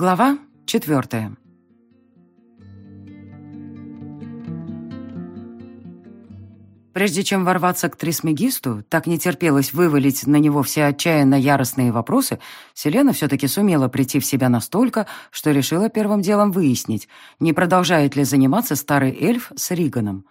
Глава четвертая. Прежде чем ворваться к Трисмегисту, так не терпелось вывалить на него все отчаянно яростные вопросы, Селена все-таки сумела прийти в себя настолько, что решила первым делом выяснить, не продолжает ли заниматься старый эльф с Риганом.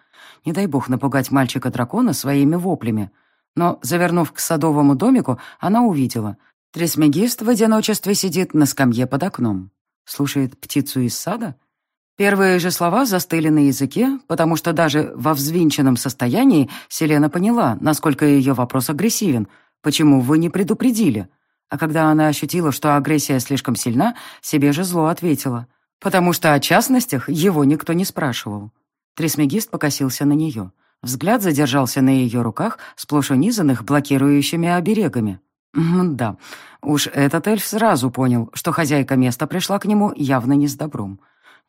Не дай бог напугать мальчика-дракона своими воплями. Но, завернув к садовому домику, она увидела. Трисмегист в одиночестве сидит на скамье под окном. Слушает птицу из сада — Первые же слова застыли на языке, потому что даже во взвинченном состоянии Селена поняла, насколько ее вопрос агрессивен. «Почему вы не предупредили?» А когда она ощутила, что агрессия слишком сильна, себе же зло ответила. Потому что о частностях его никто не спрашивал. Трисмегист покосился на нее. Взгляд задержался на ее руках, сплошь унизанных блокирующими оберегами. Да, уж этот эльф сразу понял, что хозяйка места пришла к нему явно не с добром.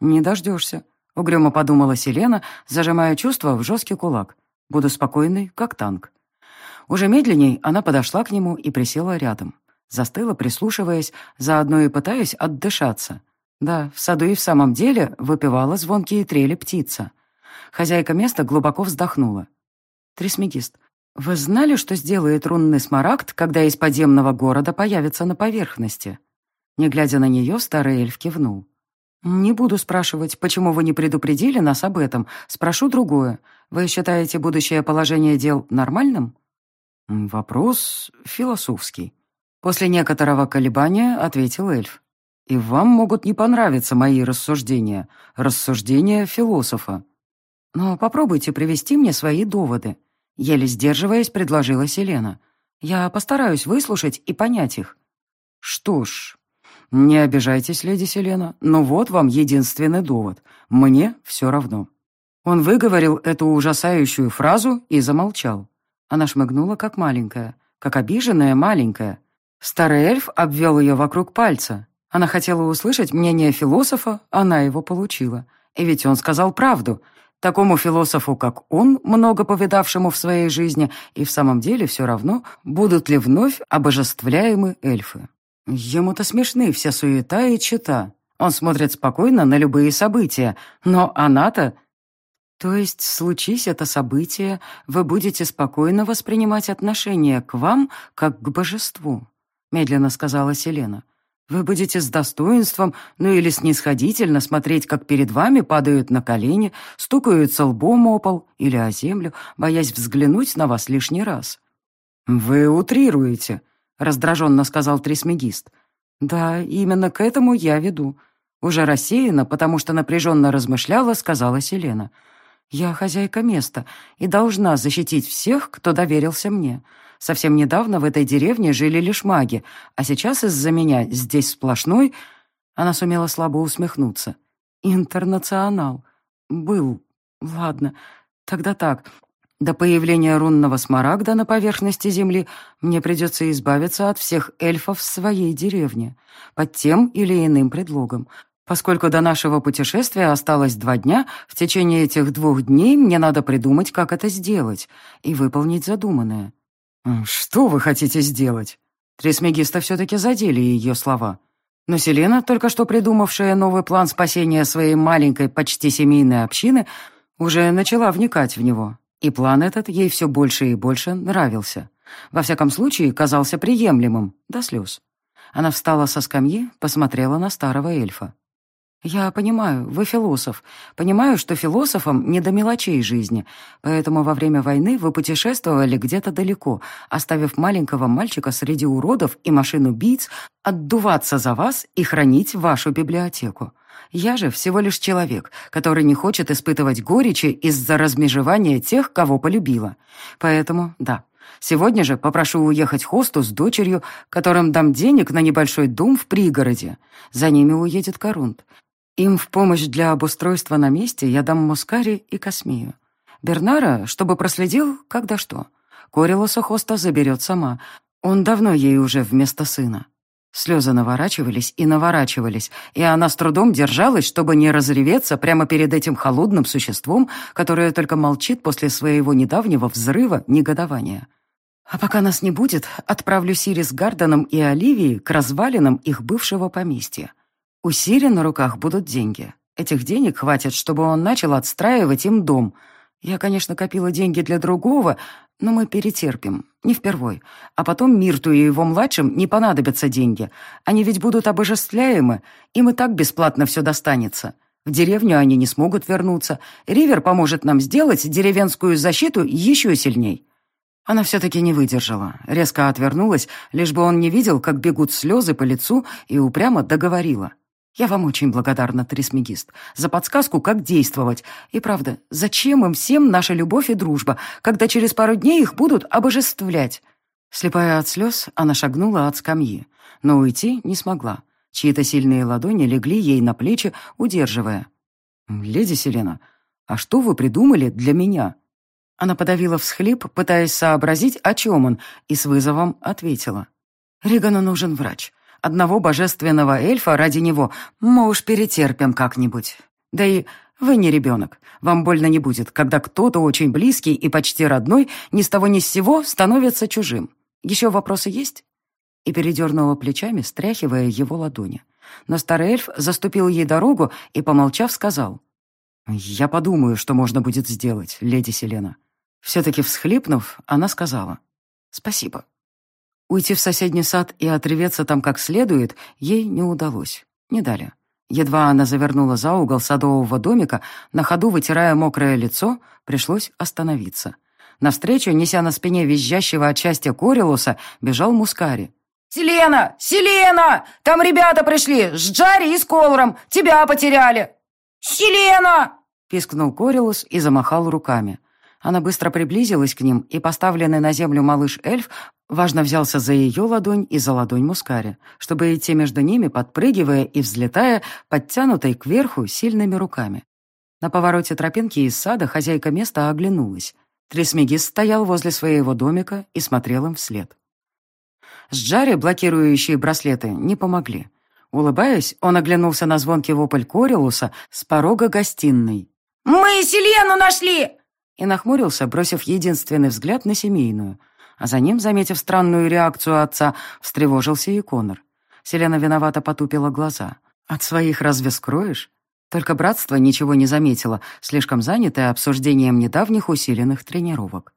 «Не дождешься», — угрюмо подумала Селена, зажимая чувство в жесткий кулак. «Буду спокойной, как танк». Уже медленней она подошла к нему и присела рядом. Застыла, прислушиваясь, заодно и пытаясь отдышаться. Да, в саду и в самом деле выпивала звонкие трели птица. Хозяйка места глубоко вздохнула. «Трисмегист, вы знали, что сделает рунный смарагд, когда из подземного города появится на поверхности?» Не глядя на нее, старый эльф кивнул. «Не буду спрашивать, почему вы не предупредили нас об этом. Спрошу другое. Вы считаете будущее положение дел нормальным?» «Вопрос философский». После некоторого колебания ответил эльф. «И вам могут не понравиться мои рассуждения. Рассуждения философа». «Но попробуйте привести мне свои доводы», — еле сдерживаясь, предложила Селена. «Я постараюсь выслушать и понять их». «Что ж, «Не обижайтесь, леди Селена, но вот вам единственный довод. Мне все равно». Он выговорил эту ужасающую фразу и замолчал. Она шмыгнула, как маленькая, как обиженная маленькая. Старый эльф обвел ее вокруг пальца. Она хотела услышать мнение философа, она его получила. И ведь он сказал правду. Такому философу, как он, много повидавшему в своей жизни, и в самом деле все равно, будут ли вновь обожествляемы эльфы. Ему-то смешны вся суета и чета. Он смотрит спокойно на любые события, но она-то... То есть, случись это событие, вы будете спокойно воспринимать отношение к вам, как к божеству, медленно сказала Селена. Вы будете с достоинством, ну или снисходительно смотреть, как перед вами падают на колени, стукаются лбом о пол или о землю, боясь взглянуть на вас лишний раз. «Вы утрируете», — раздраженно сказал трисмегист. «Да, именно к этому я веду». Уже рассеяна, потому что напряженно размышляла, сказала Селена. «Я хозяйка места и должна защитить всех, кто доверился мне. Совсем недавно в этой деревне жили лишь маги, а сейчас из-за меня здесь сплошной...» Она сумела слабо усмехнуться. «Интернационал. Был. Ладно. Тогда так. До появления рунного смарагда на поверхности Земли мне придется избавиться от всех эльфов в своей деревне, под тем или иным предлогом. Поскольку до нашего путешествия осталось два дня, в течение этих двух дней мне надо придумать, как это сделать, и выполнить задуманное. «Что вы хотите сделать?» Трисмегиста все-таки задели ее слова. Но Селена, только что придумавшая новый план спасения своей маленькой, почти семейной общины, уже начала вникать в него. И план этот ей все больше и больше нравился. Во всяком случае, казался приемлемым, до слез. Она встала со скамьи, посмотрела на старого эльфа. «Я понимаю, вы философ. Понимаю, что философам не до мелочей жизни, поэтому во время войны вы путешествовали где-то далеко, оставив маленького мальчика среди уродов и машин убийц отдуваться за вас и хранить вашу библиотеку. Я же всего лишь человек, который не хочет испытывать горечи из-за размежевания тех, кого полюбила. Поэтому, да, сегодня же попрошу уехать хосту с дочерью, которым дам денег на небольшой дом в пригороде. За ними уедет Корунд. Им в помощь для обустройства на месте я дам Мускари и Космию. Бернара, чтобы проследил, когда что. Корилоса хоста заберет сама. Он давно ей уже вместо сына. Слезы наворачивались и наворачивались, и она с трудом держалась, чтобы не разреветься прямо перед этим холодным существом, которое только молчит после своего недавнего взрыва негодования. А пока нас не будет, отправлю Сири с Гарденом и Оливией к развалинам их бывшего поместья. У Сири на руках будут деньги. Этих денег хватит, чтобы он начал отстраивать им дом. Я, конечно, копила деньги для другого, но мы перетерпим, не впервой. А потом Мирту и его младшим не понадобятся деньги. Они ведь будут обожествляемы, им и так бесплатно все достанется. В деревню они не смогут вернуться. Ривер поможет нам сделать деревенскую защиту еще сильней. Она все-таки не выдержала, резко отвернулась, лишь бы он не видел, как бегут слезы по лицу, и упрямо договорила. «Я вам очень благодарна, Трисмегист, за подсказку, как действовать. И правда, зачем им всем наша любовь и дружба, когда через пару дней их будут обожествлять?» Слепая от слез, она шагнула от скамьи, но уйти не смогла. Чьи-то сильные ладони легли ей на плечи, удерживая. «Леди Селена, а что вы придумали для меня?» Она подавила всхлип, пытаясь сообразить, о чем он, и с вызовом ответила. «Ригану нужен врач. Одного божественного эльфа ради него мы уж перетерпим как-нибудь. Да и вы не ребенок. Вам больно не будет, когда кто-то очень близкий и почти родной ни с того ни с сего становится чужим. Еще вопросы есть?» И передернула плечами, стряхивая его ладони. Но старый эльф заступил ей дорогу и, помолчав, сказал. «Я подумаю, что можно будет сделать, леди Селена». Все-таки всхлипнув, она сказала «Спасибо». Уйти в соседний сад и отреветься там как следует ей не удалось. Не дали. Едва она завернула за угол садового домика, на ходу вытирая мокрое лицо, пришлось остановиться. Навстречу, неся на спине визжащего от счастья Корилуса, бежал Мускари. «Селена! Селена! Там ребята пришли! С Джари и с Колором! Тебя потеряли!» «Селена!» — пискнул Корилус и замахал руками. Она быстро приблизилась к ним, и поставленный на землю малыш-эльф важно взялся за ее ладонь и за ладонь Мускари, чтобы идти между ними, подпрыгивая и взлетая, подтянутой кверху сильными руками. На повороте тропинки из сада хозяйка места оглянулась. Трисмегис стоял возле своего домика и смотрел им вслед. С Джари блокирующие браслеты не помогли. Улыбаясь, он оглянулся на звонкий вопль Корилуса с порога гостиной. «Мы Селену нашли!» И нахмурился, бросив единственный взгляд на семейную. А за ним, заметив странную реакцию отца, встревожился и Конор. Селена виновато потупила глаза. «От своих разве скроешь?» Только братство ничего не заметило, слишком занятое обсуждением недавних усиленных тренировок.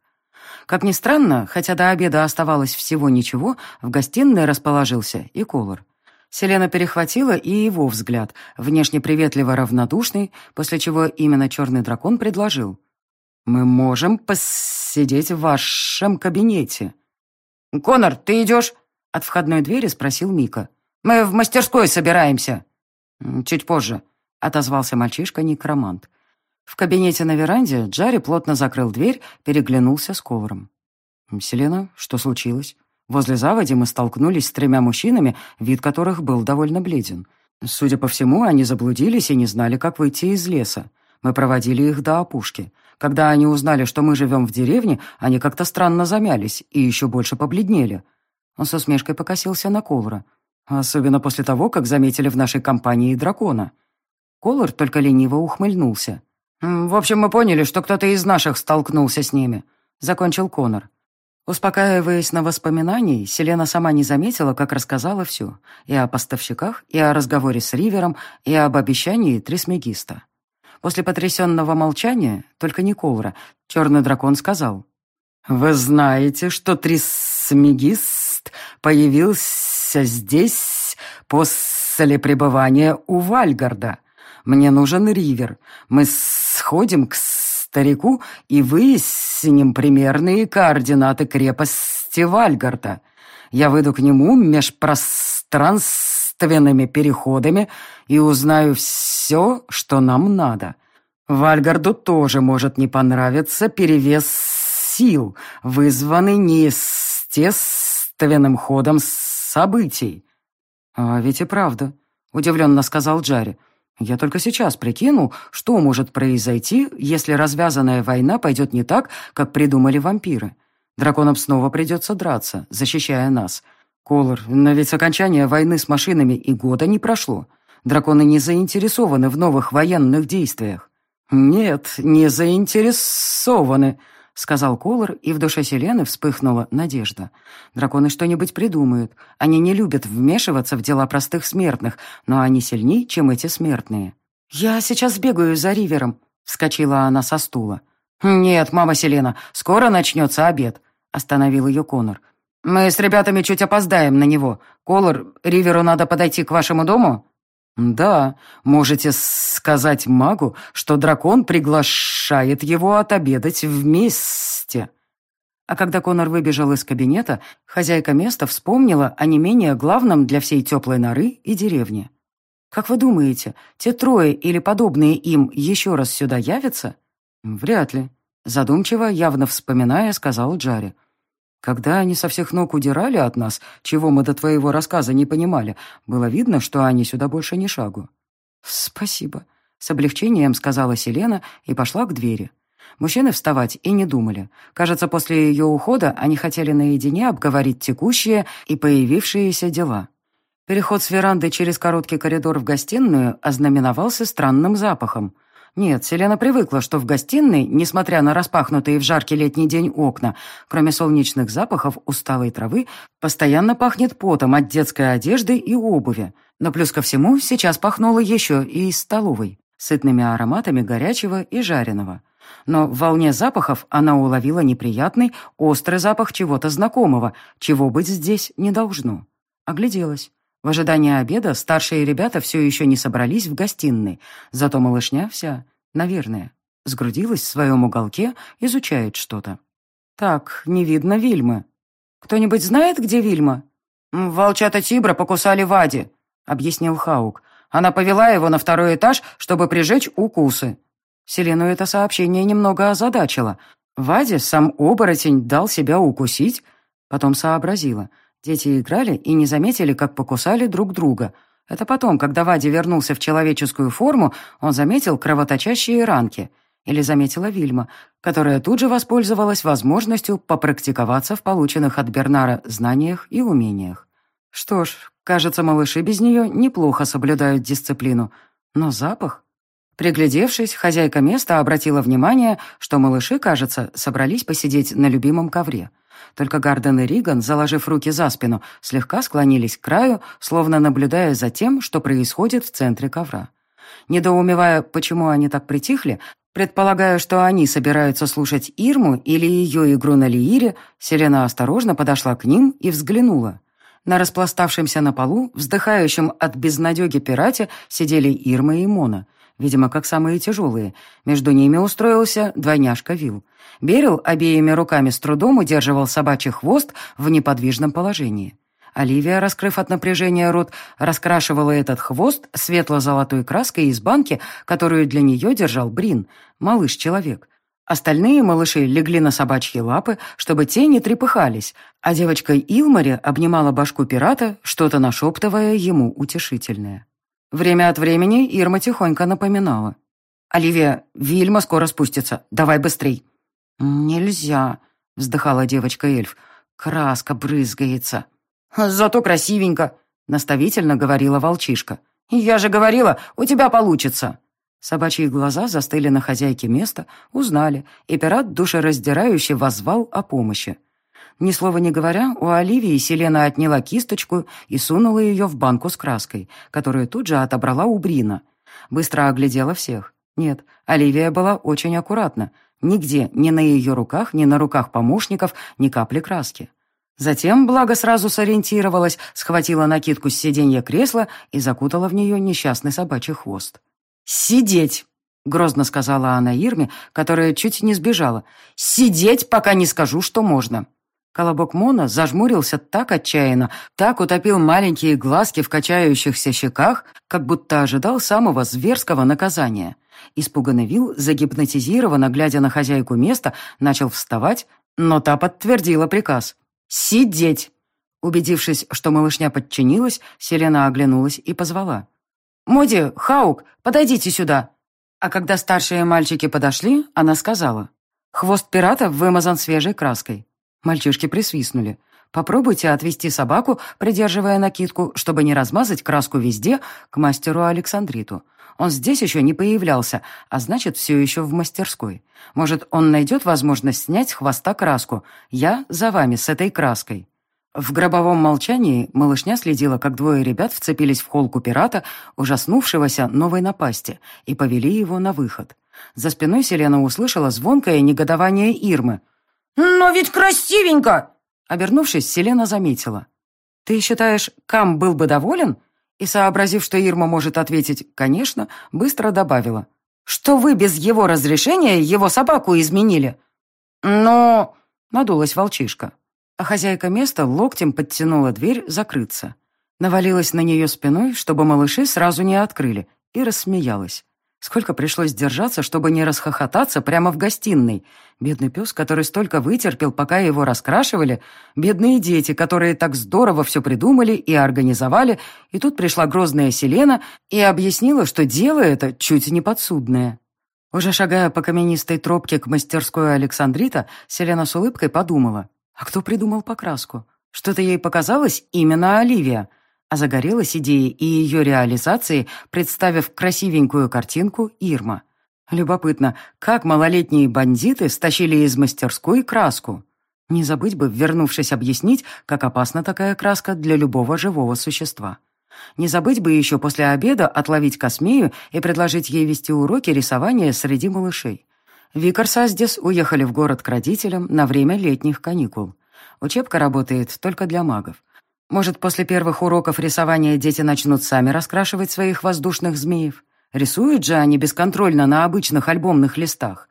Как ни странно, хотя до обеда оставалось всего ничего, в гостиной расположился и Колор. Селена перехватила и его взгляд, внешне приветливо равнодушный, после чего именно черный дракон предложил. «Мы можем посидеть в вашем кабинете». «Конор, ты идешь?» — от входной двери спросил Мика. «Мы в мастерской собираемся». «Чуть позже», — отозвался мальчишка-некромант. В кабинете на веранде Джарри плотно закрыл дверь, переглянулся с ковром. «Селена, что случилось?» Возле заводи мы столкнулись с тремя мужчинами, вид которых был довольно бледен. Судя по всему, они заблудились и не знали, как выйти из леса. Мы проводили их до опушки. Когда они узнали, что мы живем в деревне, они как-то странно замялись и еще больше побледнели. Он с усмешкой покосился на Колора. Особенно после того, как заметили в нашей компании дракона. Колор только лениво ухмыльнулся. «В общем, мы поняли, что кто-то из наших столкнулся с ними», — закончил Конор. Успокаиваясь на воспоминании, Селена сама не заметила, как рассказала все. И о поставщиках, и о разговоре с Ривером, и об обещании Трисмегиста. После потрясенного молчания, только не Колра, черный дракон сказал. «Вы знаете, что Трисмегист появился здесь после пребывания у Вальгарда. Мне нужен Ривер. Мы сходим к старику и выясним примерные координаты крепости Вальгарда. Я выйду к нему межпространственно таинственными переходами и узнаю все, что нам надо. Вальгарду тоже может не понравиться перевес сил, вызванный неестественным ходом событий. «А ведь и правда», — удивленно сказал Джарри. «Я только сейчас прикинул, что может произойти, если развязанная война пойдет не так, как придумали вампиры. Драконам снова придется драться, защищая нас». «Колор, но ведь с окончания войны с машинами и года не прошло. Драконы не заинтересованы в новых военных действиях». «Нет, не заинтересованы», —— сказал Колор, и в душе Селены вспыхнула надежда. «Драконы что-нибудь придумают. Они не любят вмешиваться в дела простых смертных, но они сильнее, чем эти смертные». «Я сейчас бегаю за Ривером», — вскочила она со стула. «Нет, мама Селена, скоро начнется обед», — остановил ее Конор. «Мы с ребятами чуть опоздаем на него. Колор, Риверу надо подойти к вашему дому?» «Да, можете сказать магу, что дракон приглашает его отобедать вместе». А когда Конор выбежал из кабинета, хозяйка места вспомнила о не менее главном для всей теплой норы и деревни. «Как вы думаете, те трое или подобные им еще раз сюда явятся?» «Вряд ли», — задумчиво, явно вспоминая, сказал Джарри. Когда они со всех ног удирали от нас, чего мы до твоего рассказа не понимали, было видно, что они сюда больше ни шагу. «Спасибо», — с облегчением сказала Селена и пошла к двери. Мужчины вставать и не думали. Кажется, после ее ухода они хотели наедине обговорить текущие и появившиеся дела. Переход с веранды через короткий коридор в гостиную ознаменовался странным запахом. Нет, Селена привыкла, что в гостиной, несмотря на распахнутые в жаркий летний день окна, кроме солнечных запахов усталой травы, постоянно пахнет потом от детской одежды и обуви. Но плюс ко всему сейчас пахнуло еще и из столовой, сытными ароматами горячего и жареного. Но в волне запахов она уловила неприятный, острый запах чего-то знакомого, чего быть здесь не должно. Огляделась. В ожидании обеда старшие ребята все еще не собрались в гостиной, зато малышня вся, наверное, сгрудилась в своем уголке, изучает что-то. Так, не видно Вильмы. Кто-нибудь знает, где Вильма? «Волчата Тибра покусали Вади», — объяснил Хаук. «Она повела его на второй этаж, чтобы прижечь укусы». Селену это сообщение немного озадачило. Ваде сам оборотень дал себя укусить. Потом сообразила — Дети играли и не заметили, как покусали друг друга. Это потом, когда Вади вернулся в человеческую форму, он заметил кровоточащие ранки. Или заметила Вильма, которая тут же воспользовалась возможностью попрактиковаться в полученных от Бернара знаниях и умениях. Что ж, кажется, малыши без нее неплохо соблюдают дисциплину. Но запах... Приглядевшись, хозяйка места обратила внимание, что малыши, кажется, собрались посидеть на любимом ковре. Только Гарден и Риган, заложив руки за спину, слегка склонились к краю, словно наблюдая за тем, что происходит в центре ковра. Недоумевая, почему они так притихли, предполагая, что они собираются слушать Ирму или ее игру на лиире, Селена осторожно подошла к ним и взглянула. На распластавшемся на полу, вздыхающем от безнадеги пирате, сидели Ирма и Мона — видимо, как самые тяжелые. Между ними устроился двойняшка Вил. Берил обеими руками с трудом удерживал собачий хвост в неподвижном положении. Оливия, раскрыв от напряжения рот, раскрашивала этот хвост светло-золотой краской из банки, которую для нее держал Брин, малыш-человек. Остальные малыши легли на собачьи лапы, чтобы те не трепыхались, а девочка Илмари обнимала башку пирата, что-то нашептывая ему утешительное. Время от времени Ирма тихонько напоминала. «Оливия, Вильма скоро спустится. Давай быстрей». «Нельзя», — вздыхала девочка-эльф. «Краска брызгается». «Зато красивенько», — наставительно говорила волчишка. «Я же говорила, у тебя получится». Собачьи глаза застыли на хозяйке места, узнали, и пират душераздирающе возвал о помощи. Ни слова не говоря, у Оливии Селена отняла кисточку и сунула ее в банку с краской, которую тут же отобрала у Брина. Быстро оглядела всех. Нет, Оливия была очень аккуратна. Нигде, ни на ее руках, ни на руках помощников, ни капли краски. Затем, благо сразу сориентировалась, схватила накидку с сиденья кресла и закутала в нее несчастный собачий хвост. «Сидеть!» — грозно сказала она Ирме, которая чуть не сбежала. «Сидеть, пока не скажу, что можно!» Колобок Мона зажмурился так отчаянно, так утопил маленькие глазки в качающихся щеках, как будто ожидал самого зверского наказания. Испуганный Вил, загипнотизированно глядя на хозяйку места, начал вставать, но та подтвердила приказ. «Сидеть!» Убедившись, что малышня подчинилась, Селена оглянулась и позвала. «Моди, Хаук, подойдите сюда!» А когда старшие мальчики подошли, она сказала. «Хвост пирата вымазан свежей краской. Мальчишки присвистнули. Попробуйте отвести собаку, придерживая накидку, чтобы не размазать краску везде, к мастеру Александриту. Он здесь еще не появлялся, а значит, все еще в мастерской. Может, он найдет возможность снять с хвоста краску. Я за вами с этой краской». В гробовом молчании малышня следила, как двое ребят вцепились в холку пирата, ужаснувшегося новой напасти, и повели его на выход. За спиной Селена услышала звонкое негодование Ирмы. «Но ведь красивенько!» Обернувшись, Селена заметила. «Ты считаешь, Кам был бы доволен?» И, сообразив, что Ирма может ответить «конечно», быстро добавила. «Что вы без его разрешения его собаку изменили?» «Но...» — надулась волчишка а хозяйка места локтем подтянула дверь закрыться. Навалилась на нее спиной, чтобы малыши сразу не открыли, и рассмеялась. Сколько пришлось держаться, чтобы не расхохотаться прямо в гостиной. Бедный пес, который столько вытерпел, пока его раскрашивали. Бедные дети, которые так здорово все придумали и организовали. И тут пришла грозная Селена и объяснила, что дело это чуть не подсудное. Уже шагая по каменистой тропке к мастерской Александрита, Селена с улыбкой подумала. А кто придумал покраску? Что-то ей показалось именно Оливия. А загорелась идеей и ее реализацией, представив красивенькую картинку Ирма. Любопытно, как малолетние бандиты стащили из мастерской краску? Не забыть бы, вернувшись, объяснить, как опасна такая краска для любого живого существа. Не забыть бы еще после обеда отловить Космею и предложить ей вести уроки рисования среди малышей. Викар с уехали в город к родителям на время летних каникул. Учебка работает только для магов. Может, после первых уроков рисования дети начнут сами раскрашивать своих воздушных змеев? Рисуют же они бесконтрольно на обычных альбомных листах.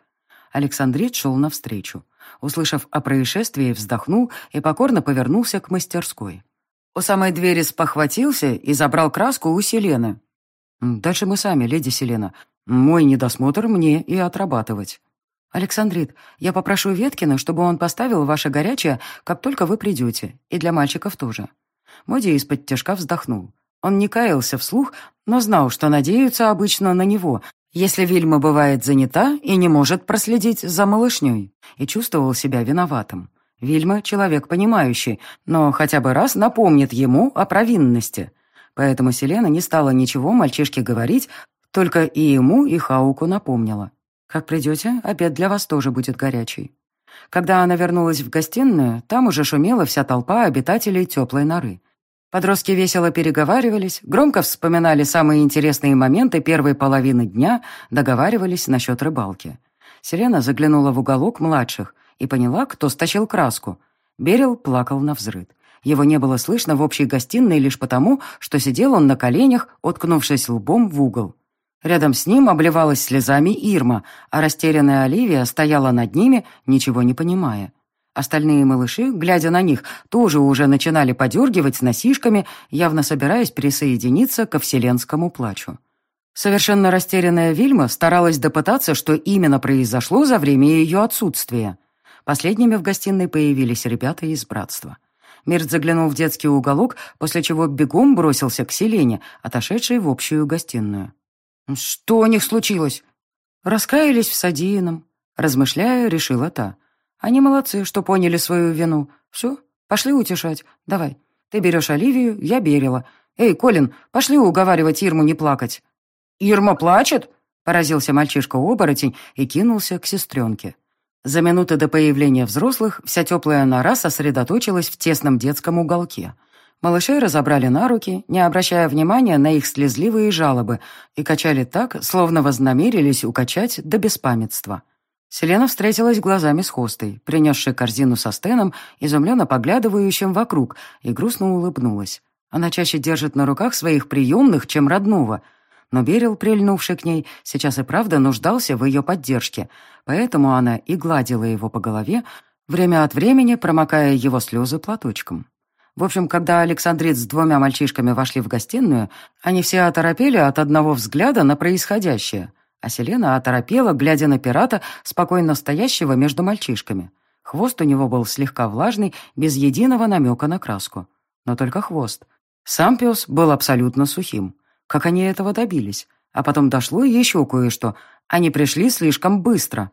Александрит шел навстречу. Услышав о происшествии, вздохнул и покорно повернулся к мастерской. У самой двери спохватился и забрал краску у Селены. «Дальше мы сами, леди Селена. Мой недосмотр мне и отрабатывать». «Александрит, я попрошу Веткина, чтобы он поставил ваше горячее, как только вы придете, и для мальчиков тоже». Моди из-под тяжка вздохнул. Он не каялся вслух, но знал, что надеются обычно на него, если Вильма бывает занята и не может проследить за малышней, и чувствовал себя виноватым. Вильма — человек понимающий, но хотя бы раз напомнит ему о провинности. Поэтому Селена не стала ничего мальчишке говорить, только и ему, и Хауку напомнила. «Как придете, обед для вас тоже будет горячий». Когда она вернулась в гостиную, там уже шумела вся толпа обитателей теплой норы. Подростки весело переговаривались, громко вспоминали самые интересные моменты первой половины дня, договаривались насчет рыбалки. Селена заглянула в уголок младших и поняла, кто стащил краску. Берил плакал на взрыд. Его не было слышно в общей гостиной лишь потому, что сидел он на коленях, уткнувшись лбом в угол. Рядом с ним обливалась слезами Ирма, а растерянная Оливия стояла над ними, ничего не понимая. Остальные малыши, глядя на них, тоже уже начинали подергивать носишками, явно собираясь присоединиться ко вселенскому плачу. Совершенно растерянная Вильма старалась допытаться, что именно произошло за время ее отсутствия. Последними в гостиной появились ребята из братства. Мирт заглянул в детский уголок, после чего бегом бросился к Селене, отошедшей в общую гостиную. «Что у них случилось?» «Раскаялись в содеянном», — размышляя, решила та. «Они молодцы, что поняли свою вину. Все, пошли утешать. Давай. Ты берешь Оливию, я Берила. Эй, Колин, пошли уговаривать Ирму не плакать». «Ирма плачет?» — поразился мальчишка-оборотень и кинулся к сестренке. За минуты до появления взрослых вся теплая нора сосредоточилась в тесном детском уголке — Малышей разобрали на руки, не обращая внимания на их слезливые жалобы, и качали так, словно вознамерились укачать до беспамятства. Селена встретилась глазами с Хостой, принесшей корзину со стеном, изумленно поглядывающим вокруг, и грустно улыбнулась. Она чаще держит на руках своих приемных, чем родного. Но Берил, прильнувший к ней, сейчас и правда нуждался в ее поддержке, поэтому она и гладила его по голове, время от времени промокая его слезы платочком. В общем, когда Александрит с двумя мальчишками вошли в гостиную, они все оторопели от одного взгляда на происходящее, а Селена оторопела, глядя на пирата, спокойно стоящего между мальчишками. Хвост у него был слегка влажный, без единого намека на краску. Но только хвост. Сам пес был абсолютно сухим. Как они этого добились? А потом дошло еще кое-что. Они пришли слишком быстро.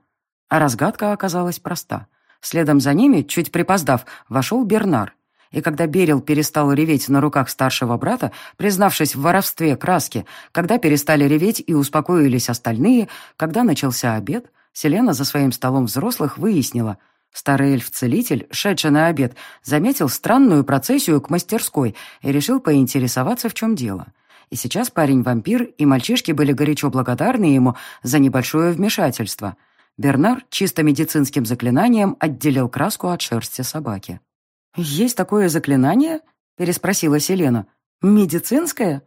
А разгадка оказалась проста. Следом за ними, чуть припоздав, вошел Бернар И когда Берил перестал реветь на руках старшего брата, признавшись в воровстве краски, когда перестали реветь и успокоились остальные, когда начался обед, Селена за своим столом взрослых выяснила. Старый эльф-целитель, шедший на обед, заметил странную процессию к мастерской и решил поинтересоваться, в чем дело. И сейчас парень-вампир и мальчишки были горячо благодарны ему за небольшое вмешательство. Бернар чисто медицинским заклинанием отделил краску от шерсти собаки. «Есть такое заклинание?» — переспросила Селена. «Медицинское?»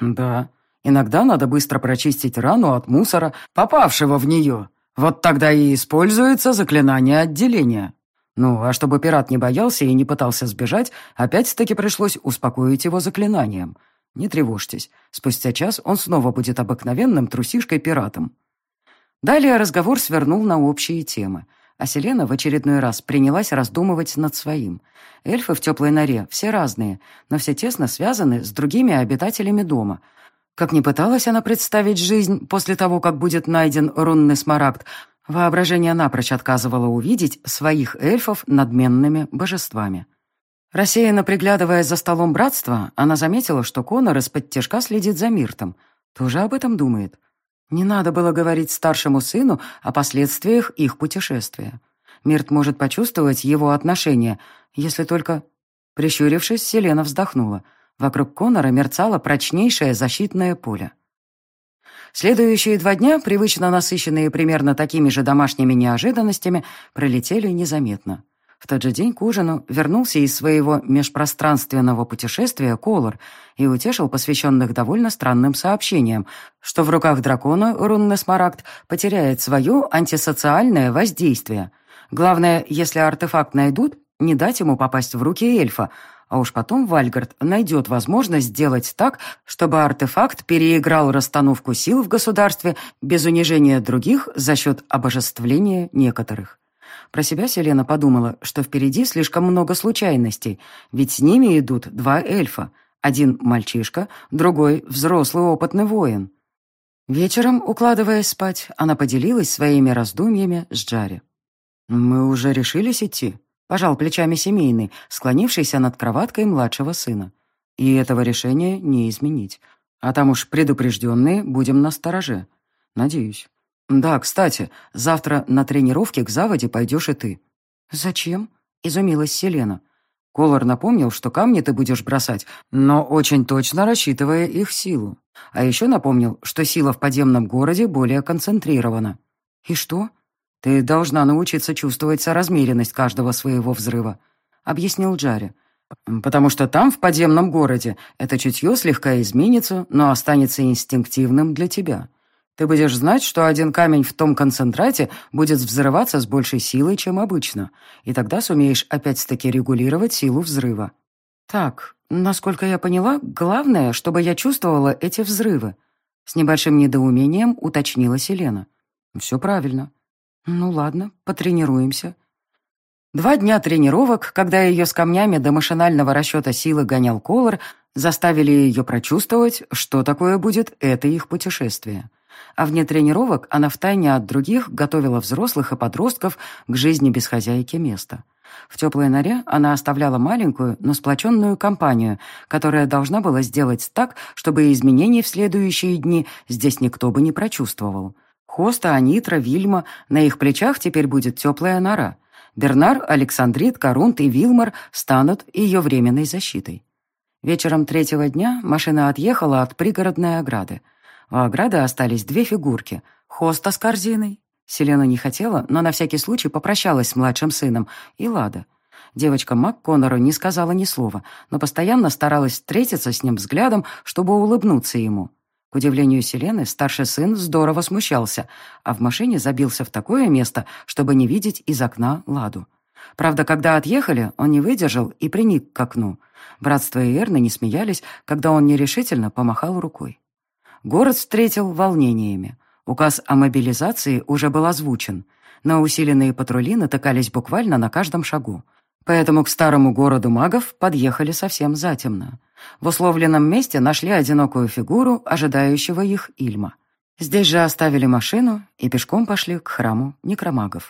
«Да. Иногда надо быстро прочистить рану от мусора, попавшего в нее. Вот тогда и используется заклинание отделения. Ну, а чтобы пират не боялся и не пытался сбежать, опять-таки пришлось успокоить его заклинанием. Не тревожьтесь, спустя час он снова будет обыкновенным трусишкой-пиратом». Далее разговор свернул на общие темы — а Селена в очередной раз принялась раздумывать над своим. Эльфы в теплой норе все разные, но все тесно связаны с другими обитателями дома. Как ни пыталась она представить жизнь после того, как будет найден рунный смарагд, воображение напрочь отказывало увидеть своих эльфов надменными божествами. Рассеянно приглядывая за столом братства, она заметила, что Конор из-под следит за Миртом. Тоже об этом думает. Не надо было говорить старшему сыну о последствиях их путешествия. Мирт может почувствовать его отношение, если только... Прищурившись, Селена вздохнула. Вокруг Конора мерцало прочнейшее защитное поле. Следующие два дня, привычно насыщенные примерно такими же домашними неожиданностями, пролетели незаметно. В тот же день к ужину вернулся из своего межпространственного путешествия Колор и утешил посвященных довольно странным сообщением, что в руках дракона рунный смарагд потеряет свое антисоциальное воздействие. Главное, если артефакт найдут, не дать ему попасть в руки эльфа, а уж потом Вальгард найдет возможность сделать так, чтобы артефакт переиграл расстановку сил в государстве без унижения других за счет обожествления некоторых. Про себя Селена подумала, что впереди слишком много случайностей, ведь с ними идут два эльфа. Один мальчишка, другой взрослый опытный воин. Вечером, укладываясь спать, она поделилась своими раздумьями с Джари. «Мы уже решились идти», — пожал плечами семейный, склонившийся над кроваткой младшего сына. «И этого решения не изменить. А там уж предупрежденные будем на стороже. Надеюсь». «Да, кстати, завтра на тренировке к заводе пойдешь и ты». «Зачем?» — изумилась Селена. Колор напомнил, что камни ты будешь бросать, но очень точно рассчитывая их силу. А еще напомнил, что сила в подземном городе более концентрирована. «И что?» «Ты должна научиться чувствовать соразмеренность каждого своего взрыва», — объяснил Джари. «Потому что там, в подземном городе, это чутье слегка изменится, но останется инстинктивным для тебя. Ты будешь знать, что один камень в том концентрате будет взрываться с большей силой, чем обычно, и тогда сумеешь опять-таки регулировать силу взрыва. Так, насколько я поняла, главное, чтобы я чувствовала эти взрывы. С небольшим недоумением уточнила Селена. Все правильно. Ну ладно, потренируемся. Два дня тренировок, когда ее с камнями до машинального расчета силы гонял Колор, заставили ее прочувствовать, что такое будет это их путешествие а вне тренировок она втайне от других готовила взрослых и подростков к жизни без хозяйки места. В теплой норе она оставляла маленькую, но сплоченную компанию, которая должна была сделать так, чтобы изменений в следующие дни здесь никто бы не прочувствовал. Хоста, Анитра, Вильма, на их плечах теперь будет теплая нора. Бернар, Александрит, Корунт и Вилмар станут ее временной защитой. Вечером третьего дня машина отъехала от пригородной ограды. У ограды остались две фигурки. Хоста с корзиной. Селена не хотела, но на всякий случай попрощалась с младшим сыном. И Лада. Девочка Мак Коннору не сказала ни слова, но постоянно старалась встретиться с ним взглядом, чтобы улыбнуться ему. К удивлению Селены, старший сын здорово смущался, а в машине забился в такое место, чтобы не видеть из окна Ладу. Правда, когда отъехали, он не выдержал и приник к окну. Братство и Эрна не смеялись, когда он нерешительно помахал рукой. Город встретил волнениями. Указ о мобилизации уже был озвучен. На усиленные патрули натыкались буквально на каждом шагу. Поэтому к старому городу магов подъехали совсем затемно. В условленном месте нашли одинокую фигуру, ожидающего их Ильма. Здесь же оставили машину и пешком пошли к храму некромагов.